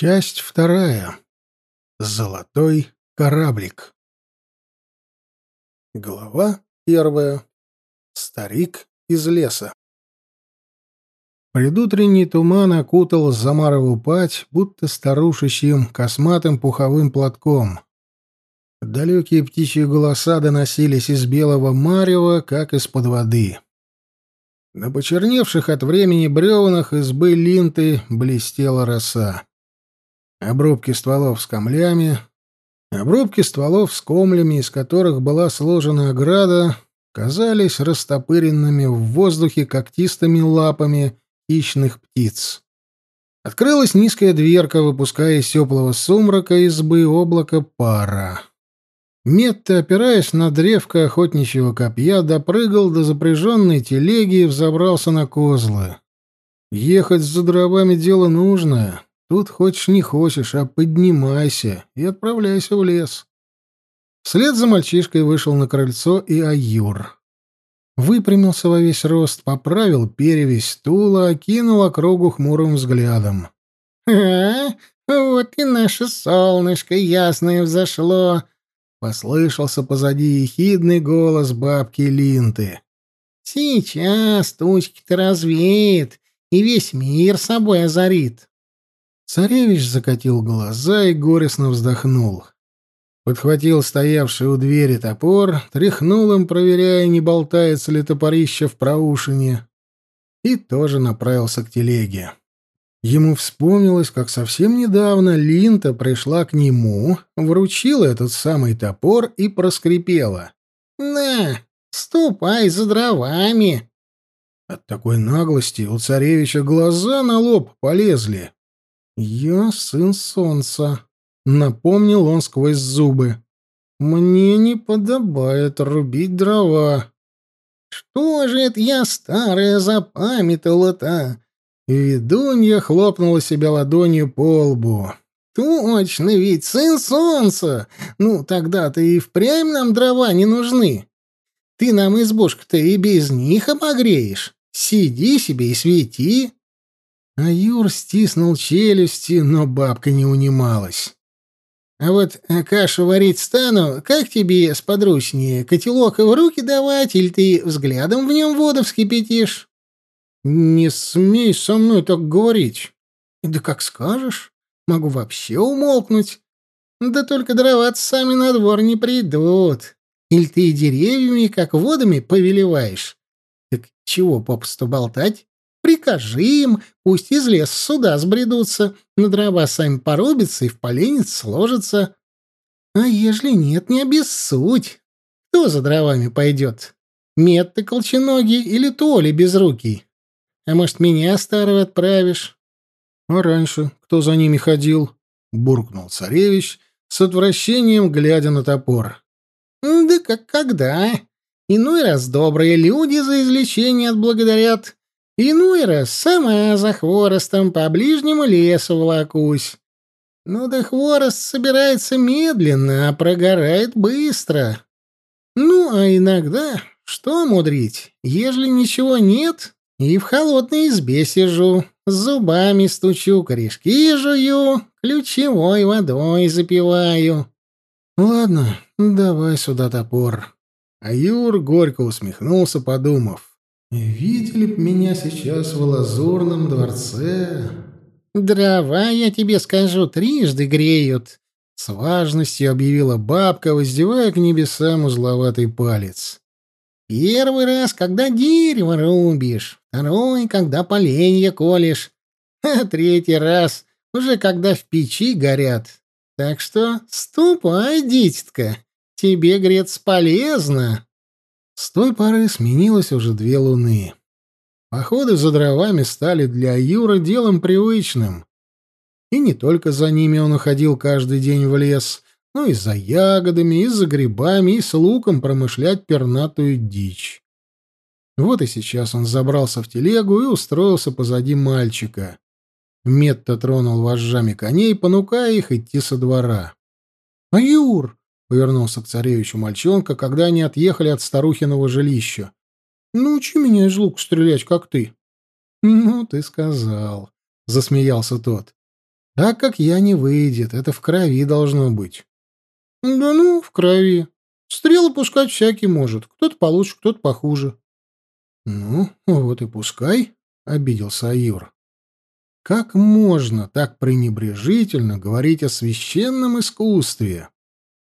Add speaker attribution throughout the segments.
Speaker 1: Часть вторая. Золотой кораблик. Глава первая. Старик из леса. Предутренний туман окутал Замарову пать, будто старушечьим косматым пуховым платком. Далекие птичьи голоса доносились из белого марева, как из-под воды. На почерневших от времени бревнах избы линты блестела роса. Обрубки стволов с камлями, обрубки стволов с комлями, из которых была сложена ограда, казались растопыренными в воздухе когтистыми лапами хищных птиц. Открылась низкая дверка, выпуская из теплого сумрака избы облако пара. Метта, опираясь на древко охотничьего копья, допрыгал до запряженной телеги и взобрался на козлы. Ехать за дровами дело нужное. Тут хочешь не хочешь, а поднимайся и отправляйся в лес. Вслед за мальчишкой вышел на крыльцо и Аюр. Выпрямился во весь рост, поправил перевесь стула, окинул округу хмурым взглядом.
Speaker 2: «А, вот и наше солнышко ясное взошло!»
Speaker 1: — послышался позади ехидный голос бабки Линты.
Speaker 2: «Сейчас тучки-то развеет, и весь мир собой озарит.
Speaker 1: Царевич закатил глаза и горестно вздохнул. Подхватил стоявший у двери топор, тряхнул им, проверяя, не болтается ли топорище в проушине, и тоже направился к телеге. Ему вспомнилось, как совсем недавно Линта пришла к нему, вручила этот самый топор и проскрипела.
Speaker 2: «На, ступай за дровами!»
Speaker 1: От такой наглости у царевича глаза на лоб полезли. «Я сын солнца», — напомнил он сквозь зубы. «Мне не подобает рубить дрова».
Speaker 2: «Что же это я старая запамятала-то?»
Speaker 1: Ведунья хлопнула себя ладонью по лбу.
Speaker 2: «Точно, ведь сын солнца! Ну, тогда-то и впрямь нам дрова не нужны. Ты нам избушку-то и без них обогреешь. Сиди себе и свети».
Speaker 1: А Юр стиснул челюсти, но бабка не унималась.
Speaker 2: «А вот э, кашу варить стану, как тебе сподручнее, котелок в руки давать, или ты взглядом в нем воду вскипятишь?»
Speaker 1: «Не смей со мной так говорить».
Speaker 2: «Да как скажешь. Могу вообще умолкнуть. Да только дрова сами на двор не придут. Или ты деревьями, как водами, повелеваешь. Так чего попусту болтать?» Прикажи им, пусть из леса сюда сбредутся, на дрова сами порубятся и в поленец сложатся. А ежели нет, не обессудь. Кто за дровами пойдет? Мед ты колченогий или Толи безрукий? А может, меня старого отправишь?
Speaker 1: А раньше кто за ними ходил? Буркнул царевич, с отвращением глядя на топор.
Speaker 2: Да как когда? Иной раз добрые люди за излечение отблагодарят, Иной раз сама за хворостом по ближнему лесу волокусь. Ну да хворост собирается медленно, а прогорает быстро. Ну, а иногда, что мудрить, ежели ничего нет, и в холодной избе сижу, зубами стучу, корешки жую, ключевой водой запиваю.
Speaker 1: Ладно, давай сюда топор. А Юр горько усмехнулся, подумав. Видели б меня сейчас в лазурном дворце.
Speaker 2: Дрова, я тебе скажу, трижды греют. С важностью объявила бабка, воздевая к небесам узловатый палец. Первый раз, когда дерево рубишь, второй, когда поленья колешь, а третий раз, уже когда в печи горят. Так что ступай, дитятка, тебе греться полезно.
Speaker 1: С той поры сменилось уже две луны. Походы за дровами стали для Юра делом привычным. И не только за ними он уходил каждый день в лес, но и за ягодами, и за грибами, и с луком промышлять пернатую дичь. Вот и сейчас он забрался в телегу и устроился позади мальчика. Метта тронул вожжами коней, понукая их идти со двора. — Аюр, Повернулся к царевичу мальчонка, когда они отъехали от старухиного жилища. «Научи меня из лука стрелять, как ты». «Ну, ты сказал», — засмеялся тот. Так как я не выйдет, это в крови должно быть.
Speaker 2: Да ну, в крови. Стрелы пускать всякий может. Кто-то получше, кто-то похуже.
Speaker 1: Ну, вот и пускай, — обиделся Аюр. Как можно так пренебрежительно говорить о священном искусстве?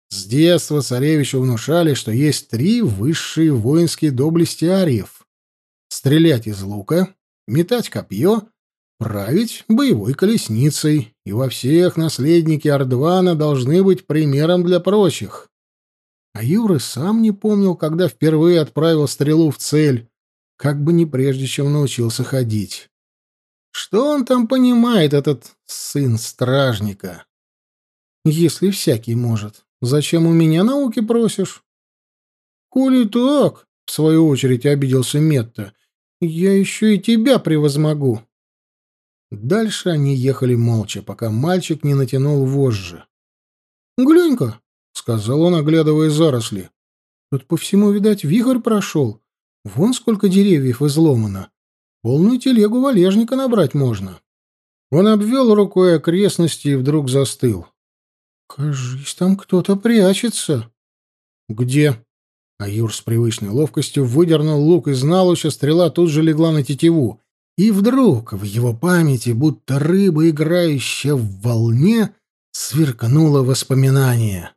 Speaker 1: С детства царевичу внушали, что есть три высшие воинские доблести ариев. Стрелять из лука, метать копье, править боевой колесницей, и во всех наследники Ардвана должны быть примером для прочих. А Юра сам не помнил, когда впервые отправил стрелу в цель, как бы не прежде, чем научился ходить. Что он там понимает, этот сын стражника? Если всякий может, зачем у меня науки просишь?
Speaker 2: Коли так, в свою очередь обиделся Метта, я еще и тебя превозмогу.
Speaker 1: Дальше они ехали молча, пока мальчик не натянул вожжи.
Speaker 2: «Глянь-ка», — сказал он, оглядывая заросли. «Тут по всему, видать, вихрь прошел. Вон сколько деревьев изломано. Полную телегу валежника набрать можно».
Speaker 1: Он обвел рукой окрестности и вдруг застыл.
Speaker 2: «Кажись, там кто-то прячется».
Speaker 1: «Где?» А Юр с привычной ловкостью выдернул лук из налуча, стрела тут же легла на тетиву. И вдруг в его памяти, будто рыба, играющая в волне, сверкнуло воспоминание.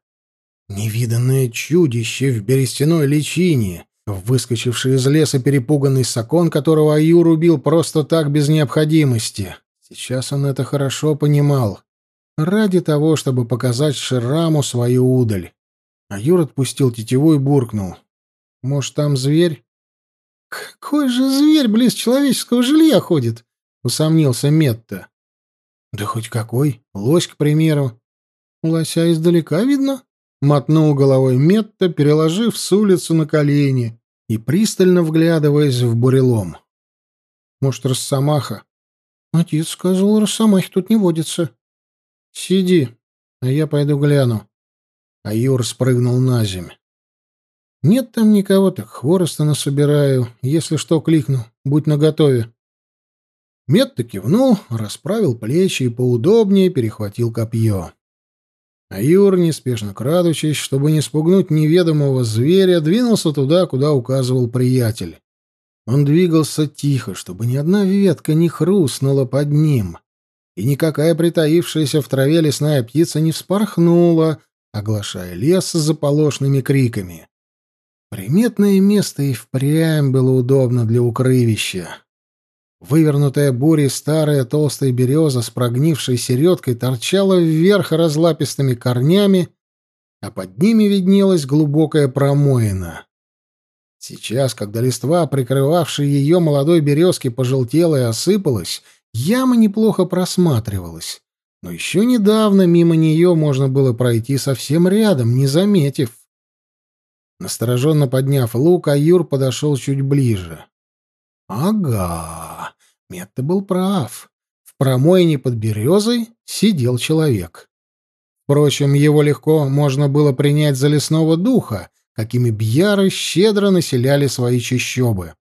Speaker 1: Невиданное чудище в берестяной личине, выскочивший из леса перепуганный сакон, которого Аюр убил просто так, без необходимости. Сейчас он это хорошо понимал. Ради того, чтобы показать Шираму свою удаль. Аюр отпустил тетиву и буркнул. «Может, там зверь?»
Speaker 2: «Какой же зверь близ человеческого жилья ходит?» — усомнился Метта.
Speaker 1: «Да хоть какой. Лось, к примеру».
Speaker 2: «Лося издалека видно?»
Speaker 1: — мотнул головой Метта, переложив с улицу на колени и пристально вглядываясь в бурелом. «Может, росомаха?»
Speaker 2: «Отец сказал, росомахи тут не водится».
Speaker 1: «Сиди, а я пойду гляну». А Юр спрыгнул на земь. Нет там никого, так хвороста насобираю. Если что, кликну. Будь наготове. Метта кивнул, расправил плечи и поудобнее перехватил копье. А Юр, неспешно крадучись, чтобы не спугнуть неведомого зверя, двинулся туда, куда указывал приятель. Он двигался тихо, чтобы ни одна ветка не хрустнула под ним, и никакая притаившаяся в траве лесная птица не вспорхнула, оглашая лес заполошными криками. Приметное место и впрямь было удобно для укрывища. Вывернутая бурей старая толстая береза с прогнившей середкой торчала вверх разлапистыми корнями, а под ними виднелась глубокая промоина. Сейчас, когда листва, прикрывавшая ее молодой березки, пожелтела и осыпалась, яма неплохо просматривалась. Но еще недавно мимо нее можно было пройти совсем рядом, не заметив. Настороженно подняв лук, Аюр подошел чуть ближе. Ага, Метта был прав. В промойне под березой сидел человек. Впрочем, его легко можно было принять за лесного духа, какими бьяры щедро населяли свои чащобы.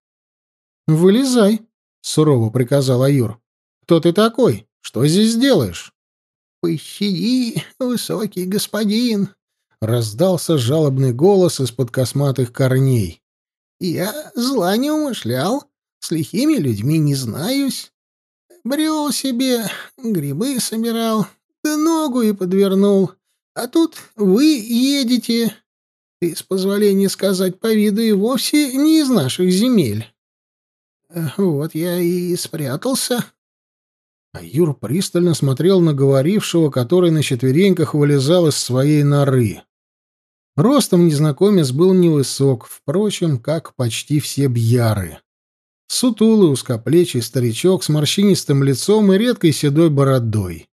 Speaker 1: «Вылезай», — сурово приказал Аюр. «Кто ты такой? Что здесь делаешь?»
Speaker 2: «Пощади, высокий господин»,
Speaker 1: раздался жалобный голос из-под косматых корней.
Speaker 2: «Я зла не умышлял, с лихими людьми не знаюсь. Брел себе, грибы собирал, да ногу и подвернул. А тут вы едете, ты, с позволения сказать по виду, и вовсе не из наших земель. Вот я и спрятался».
Speaker 1: А Юр пристально смотрел на говорившего, который на четвереньках вылезал из своей норы. Ростом незнакомец был невысок, впрочем, как почти все бьяры. Сутулый, узкоплечий старичок с морщинистым лицом и редкой седой бородой.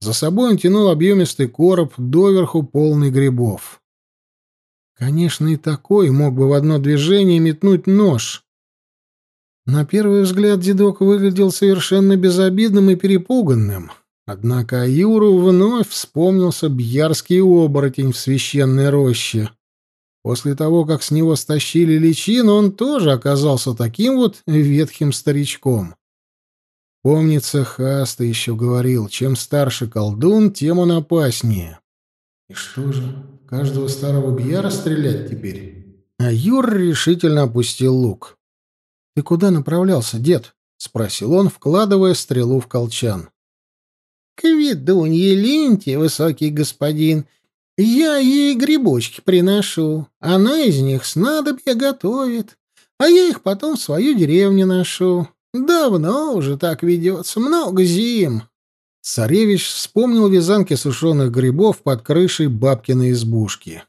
Speaker 1: За собой он тянул объемистый короб, доверху полный грибов. Конечно, и такой мог бы в одно движение метнуть нож. На первый взгляд дедок выглядел совершенно безобидным и перепуганным. Однако Аюру вновь вспомнился бьярский оборотень в священной роще. После того, как с него стащили личину, он тоже оказался таким вот ветхим старичком. Помнится, Хаста еще говорил, чем старше колдун, тем он опаснее. И что же, каждого старого бьяра стрелять теперь? А Юр решительно опустил лук. «Ты куда направлялся, дед?» — спросил он, вкладывая стрелу в колчан.
Speaker 2: «К ведунье Линте, высокий господин, я ей грибочки приношу. Она из них снадобья готовит, а я их потом в свою деревню ношу. Давно уже так ведется, много зим.
Speaker 1: Царевич вспомнил вязанки сушеных грибов под крышей бабкиной избушки.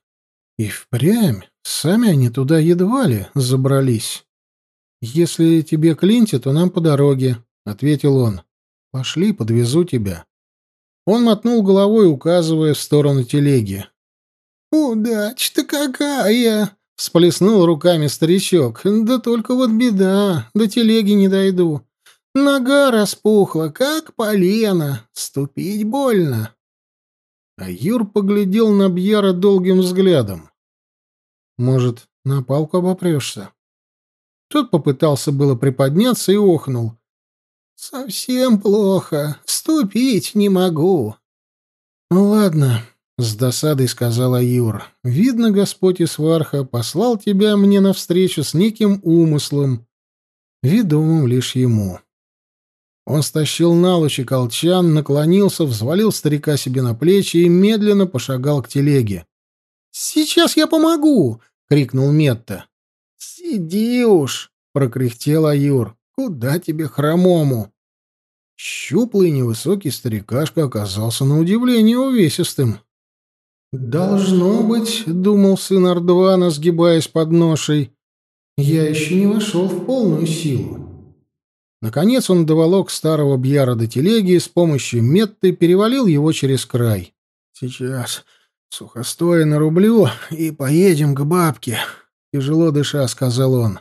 Speaker 1: И впрямь, сами они туда едва ли забрались. «Если тебе клинти, то нам по дороге», — ответил он. «Пошли, подвезу тебя». Он мотнул головой, указывая в сторону телеги.
Speaker 2: «Удача-то какая!» — всплеснул руками старичок. «Да только вот беда, до телеги не дойду. Нога распухла, как полено, ступить больно».
Speaker 1: А Юр поглядел на Бьяра долгим взглядом. «Может, на палку обопрешься?» Тот попытался было приподняться и охнул.
Speaker 2: «Совсем плохо. Ступить не могу».
Speaker 1: «Ну ладно», — с досадой сказала Юр. «Видно, Господь Исварха послал тебя мне навстречу с неким умыслом, ведомым лишь ему». Он стащил на лучи колчан, наклонился, взвалил старика себе на плечи и медленно пошагал к телеге.
Speaker 2: «Сейчас я помогу!» — крикнул Метта.
Speaker 1: «Сиди уж!» — прокряхтел Аюр. Куда тебе хромому? Щуплый невысокий старикашка оказался на удивление увесистым. «Должно быть», — думал сын Ардвана, сгибаясь под ношей, — «я еще не вошел в полную силу». Наконец он доволок старого бьяра до телеги и с помощью метты перевалил его через край. «Сейчас сухостоя нарублю и поедем к бабке», — тяжело дыша сказал он.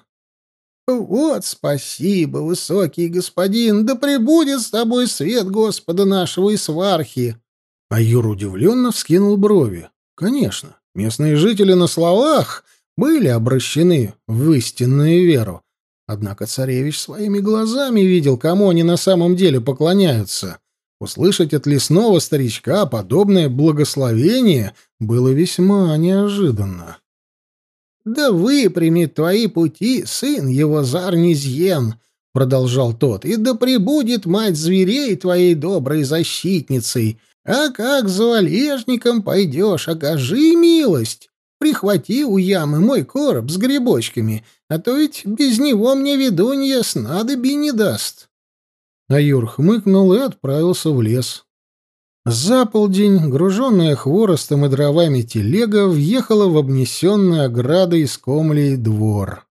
Speaker 2: «Вот спасибо, высокий господин, да пребудет с тобой свет Господа нашего и свархи!»
Speaker 1: А Юр удивленно вскинул брови. «Конечно, местные жители на словах были обращены в истинную веру, однако царевич своими глазами видел, кому они на самом деле поклоняются». Услышать от лесного старичка подобное благословение было весьма неожиданно.
Speaker 2: «Да выпрямит твои пути сын его Зарнизьен», — продолжал тот, — «и да пребудет мать зверей твоей доброй защитницей. А как за валежником пойдешь, окажи милость. Прихвати у ямы мой короб с грибочками, а то ведь без него мне ведунья снадоби не даст».
Speaker 1: Аюр хмыкнул и отправился в лес. За полдень, груженная хворостом и дровами телега, въехала в обнесенный оградой из комлей двор.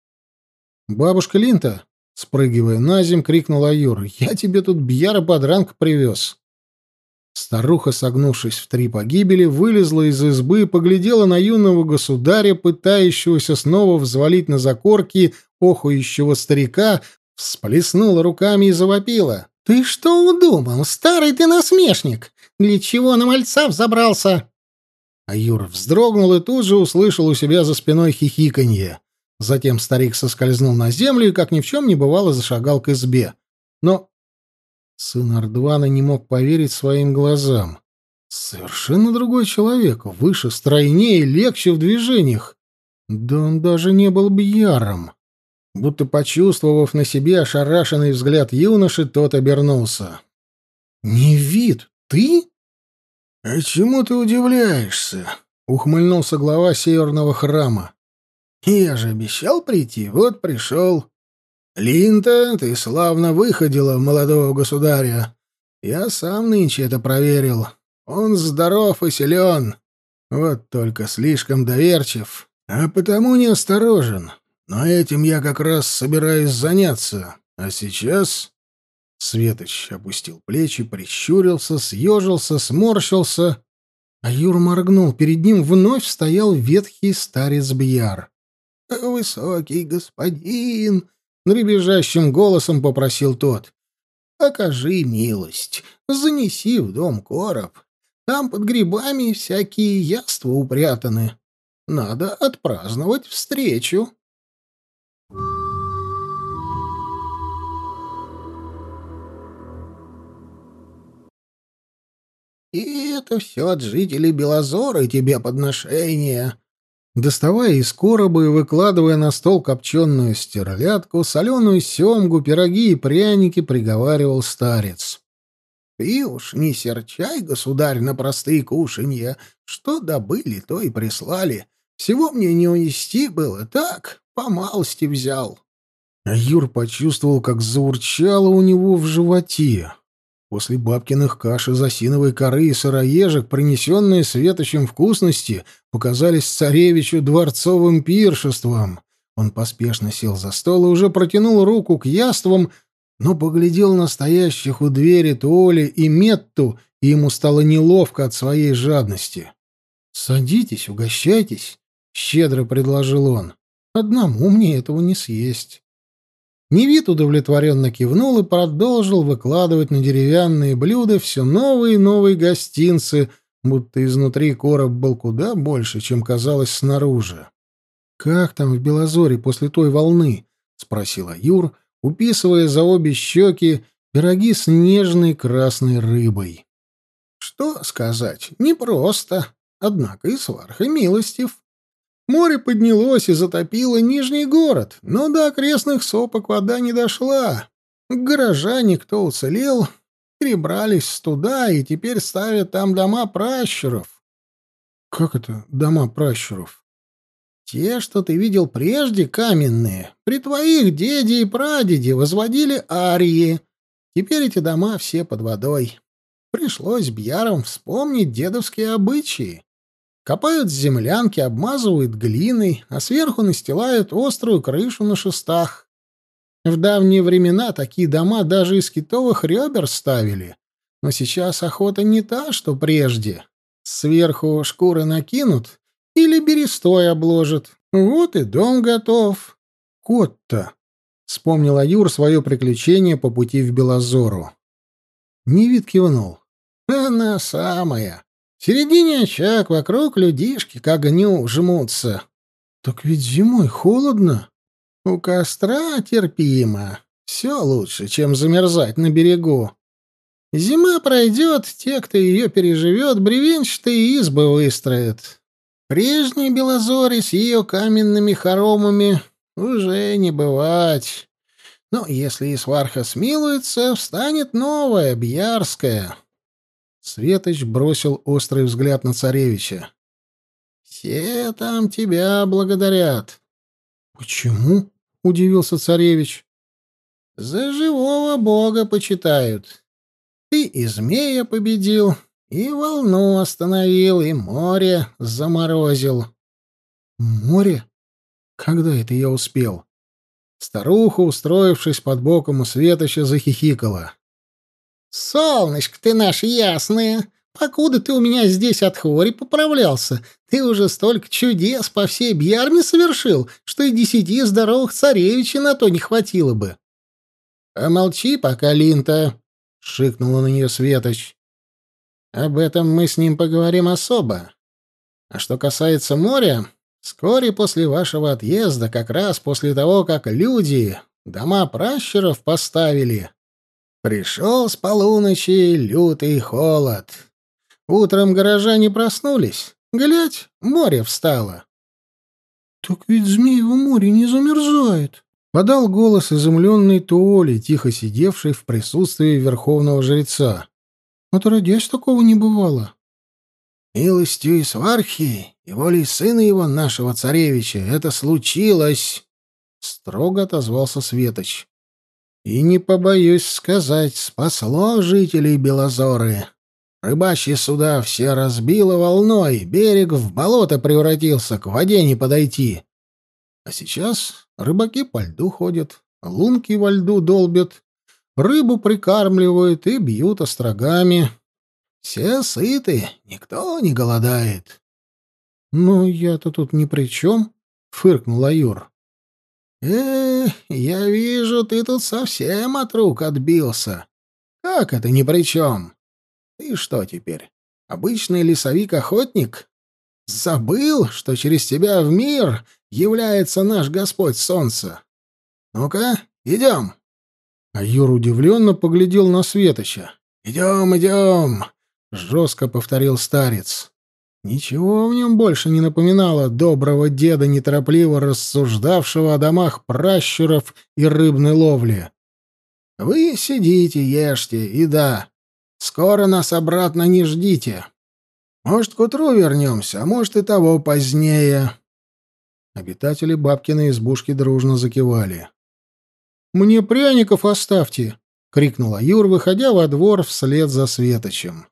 Speaker 1: «Бабушка Линта!» — спрыгивая на земь, крикнула Юр. «Я тебе тут бьяра подранка привез!» Старуха, согнувшись в три погибели, вылезла из избы и поглядела на юного государя, пытающегося снова взвалить на закорки охующего старика, всплеснула руками и завопила.
Speaker 2: «Ты что удумал, старый ты насмешник? Для чего на мальца взобрался?»
Speaker 1: А Юра вздрогнул и тут же услышал у себя за спиной хихиканье. Затем старик соскользнул на землю и, как ни в чем не бывало, зашагал к избе. Но сын Ардвана не мог поверить своим глазам. Совершенно другой человек, выше, стройнее, легче в движениях. Да он даже не был бьяром. Будто почувствовав на себе ошарашенный взгляд юноши, тот обернулся. «Не вид, ты?» «А чему ты удивляешься?» — ухмыльнулся глава северного храма. «Я же обещал прийти, вот пришел. Линта, ты славно выходила молодого государя. Я сам нынче это проверил. Он здоров и силен, вот только слишком доверчив, а потому неосторожен. Но этим я как раз собираюсь заняться. А сейчас...» Светоч опустил плечи, прищурился, съежился, сморщился. А Юр моргнул. Перед ним вновь стоял ветхий старец Бьяр.
Speaker 2: «Высокий господин!» — дребезжащим голосом попросил тот. «Окажи милость, занеси в дом короб. Там под грибами всякие яства упрятаны. Надо отпраздновать встречу». И это все от жителей Белозора тебе подношение.
Speaker 1: Доставая из короба и выкладывая на стол копченую стерлядку, соленую семгу, пироги и пряники, приговаривал старец.
Speaker 2: Ты уж не серчай, государь, на простые кушанья. Что добыли, то и прислали. Всего мне не унести было, так, по малости взял.
Speaker 1: А Юр почувствовал, как заурчало у него в животе. После бабкиных каш из осиновой коры и сыроежек, принесенные светочем вкусности, показались царевичу дворцовым пиршеством. Он поспешно сел за стол и уже протянул руку к яствам, но поглядел на стоящих у двери Туоли и Метту, и ему стало неловко от своей жадности. «Садитесь, угощайтесь», — щедро предложил он. «Одному мне этого не съесть». Невид удовлетворенно кивнул и продолжил выкладывать на деревянные блюда все новые и новые гостинцы, будто изнутри короб был куда больше, чем казалось снаружи. «Как там в Белозоре после той волны?» — спросила Юр, уписывая за обе щеки пироги с нежной красной рыбой.
Speaker 2: «Что сказать? Непросто. Однако и сварх, и милостив. Море поднялось и затопило Нижний город, но до окрестных сопок вода не дошла. Горожане, кто уцелел, перебрались туда и теперь ставят там дома пращуров.
Speaker 1: Как это дома пращуров?
Speaker 2: Те, что ты видел прежде, каменные, при твоих деде и прадеде возводили арии. Теперь эти дома все под водой. Пришлось бьярам вспомнить дедовские обычаи. Копают землянки, обмазывают глиной, а сверху настилают острую крышу на шестах. В давние времена такие дома даже из китовых ребер ставили. Но сейчас охота не та, что прежде. Сверху шкуры накинут, или берестой обложит. Вот и дом готов.
Speaker 1: Кот-то. Вспомнила Юр свое приключение по пути в Белозору. Невид кивнул.
Speaker 2: Она самая. В середине очаг, вокруг людишки к огню жмутся.
Speaker 1: Так ведь зимой холодно.
Speaker 2: У костра терпимо. Все лучше, чем замерзать на берегу. Зима пройдет, те, кто ее переживет, бревенчатые избы выстроят. Прежней Белозори с ее каменными хоромами уже не бывать. Но если и сварха смилуется, встанет новая, Бьярская.
Speaker 1: Светоч бросил острый взгляд на царевича.
Speaker 2: «Все там тебя благодарят».
Speaker 1: «Почему?» — удивился царевич.
Speaker 2: «За живого бога почитают. Ты и змея победил, и волну остановил, и море заморозил.
Speaker 1: Море? Когда это я успел? Старуха, устроившись под боком у Светоча, захихикала.
Speaker 2: «Солнышко ты наше ясное! Покуда ты у меня здесь от хвори поправлялся, ты уже столько чудес по всей Бьярме совершил, что и десяти здоровых царевичей на то не хватило бы». «А молчи пока, Линта!» — шикнула на нее Светоч. Об этом мы с ним поговорим особо. А что касается моря, вскоре после вашего отъезда, как раз после того, как люди дома пращуров поставили, пришел с полуночи лютый холод. Утром горожане проснулись. Глядь, море встало.
Speaker 1: — Так ведь змей в море не замерзает, — подал голос изумленный Туоли, тихо сидевший в присутствии верховного жреца. Отродясь, такого не бывало.
Speaker 2: Милостью и свархи, и волей сына его, нашего царевича, это случилось, — строго отозвался Светоч. И не побоюсь сказать, спасло жителей Белозоры. Рыбачьи суда все разбило волной, берег в болото превратился, к воде не подойти. А сейчас рыбаки по льду ходят, лунки во льду долбят, Рыбу прикармливают и бьют острогами. Все сыты, никто не голодает.
Speaker 1: — Ну, я-то тут ни при чем, — фыркнул Аюр.
Speaker 2: — Э, я вижу, ты тут совсем от рук отбился. Как это ни при чем? Ты что теперь, обычный лесовик-охотник? Забыл, что через тебя в мир является наш Господь Солнце? Ну-ка, идем.
Speaker 1: А Юр удивленно поглядел на Светоча.
Speaker 2: «Идем, идем.
Speaker 1: — жестко повторил старец. Ничего в нем больше не напоминало доброго деда, неторопливо рассуждавшего о домах пращуров и рыбной ловле. «Вы сидите, ешьте, и да, скоро нас обратно не ждите. Может, к утру вернемся, а может, и того позднее». Обитатели бабкиной избушки дружно закивали.
Speaker 2: «Мне пряников оставьте!» — крикнула Юр, выходя во двор вслед за Светочем.